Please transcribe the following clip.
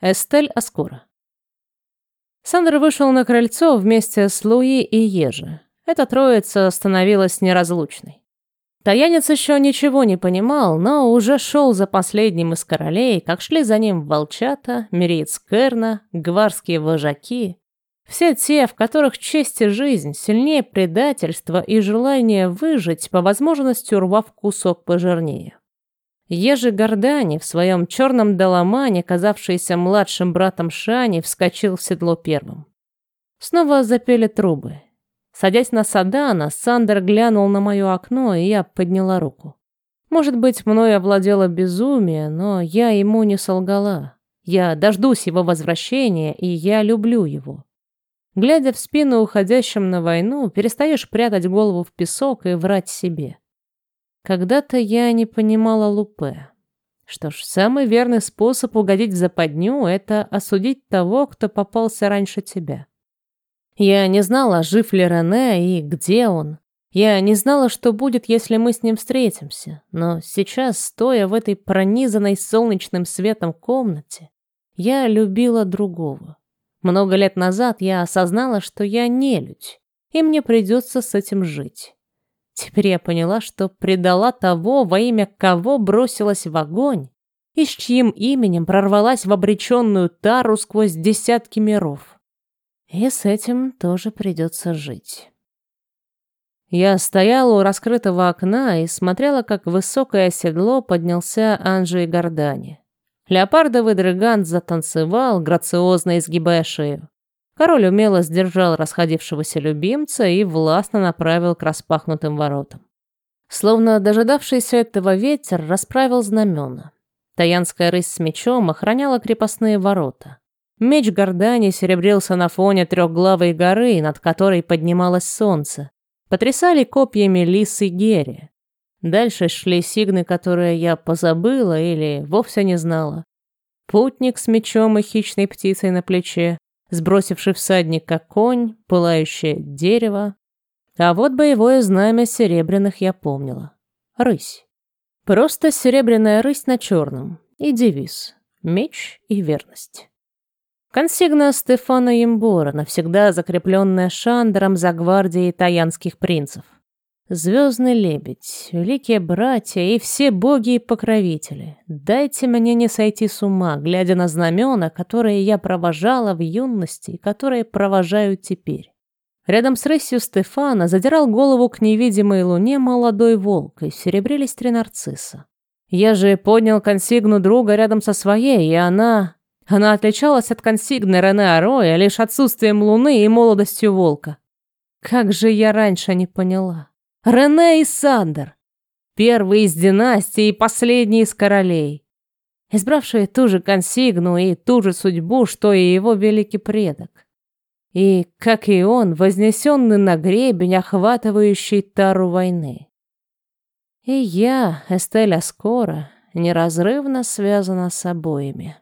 Эстель Аскора. Сандер вышел на крыльцо вместе с Луи и Ежи. Эта троица становилась неразлучной. Таянец еще ничего не понимал, но уже шел за последним из королей, как шли за ним волчата, Мириец Керна, гварские вожаки. Все те, в которых честь и жизнь сильнее предательства и желание выжить, по возможности урвав кусок пожирнее. Ежи Гордани в своем черном доломане, казавшийся младшим братом Шани, вскочил в седло первым. Снова запели трубы. Садясь на Садана, Сандер глянул на мое окно, и я подняла руку. Может быть, мною овладело безумие, но я ему не солгала. Я дождусь его возвращения, и я люблю его. Глядя в спину уходящим на войну, перестаешь прятать голову в песок и врать себе. Когда-то я не понимала Лупе. Что ж, самый верный способ угодить в западню — это осудить того, кто попался раньше тебя. Я не знала, жив ли Рене и где он. Я не знала, что будет, если мы с ним встретимся. Но сейчас, стоя в этой пронизанной солнечным светом комнате, я любила другого. Много лет назад я осознала, что я не людь, и мне придется с этим жить. Теперь я поняла, что предала того, во имя кого бросилась в огонь, и с чьим именем прорвалась в обреченную тару сквозь десятки миров. И с этим тоже придется жить. Я стояла у раскрытого окна и смотрела, как высокое седло поднялся Анжей Гордани. Леопардовый дрыгант затанцевал, грациозно изгибая шею. Король умело сдержал расходившегося любимца и властно направил к распахнутым воротам. Словно дожидавшийся этого ветер расправил знамена. Таянская рысь с мечом охраняла крепостные ворота. Меч Гордани серебрился на фоне трехглавой горы, над которой поднималось солнце. Потрясали копьями лис и гери. Дальше шли сигны, которые я позабыла или вовсе не знала. Путник с мечом и хищной птицей на плече, сбросивший всадника конь, пылающее дерево. А вот боевое знамя серебряных я помнила. Рысь. Просто серебряная рысь на черном. И девиз. Меч и верность. Консигна Стефана Ембора, навсегда закрепленная Шандером за гвардией таянских принцев. Звездный лебедь, великие братья и все боги и покровители, дайте мне не сойти с ума, глядя на знамена, которые я провожала в юности и которые провожаю теперь. Рядом с рысью Стефана задирал голову к невидимой луне молодой волк, и серебрились три нарцисса. Я же поднял консигну друга рядом со своей, и она... Она отличалась от консигны Рене Ароя лишь отсутствием луны и молодостью волка. Как же я раньше не поняла. Рене и Сандер. Первый из династии и последний из королей. Избравшие ту же консигну и ту же судьбу, что и его великий предок. И, как и он, вознесенный на гребень, охватывающий тару войны. И я, Эстеля Скоро, неразрывно связана с обоими.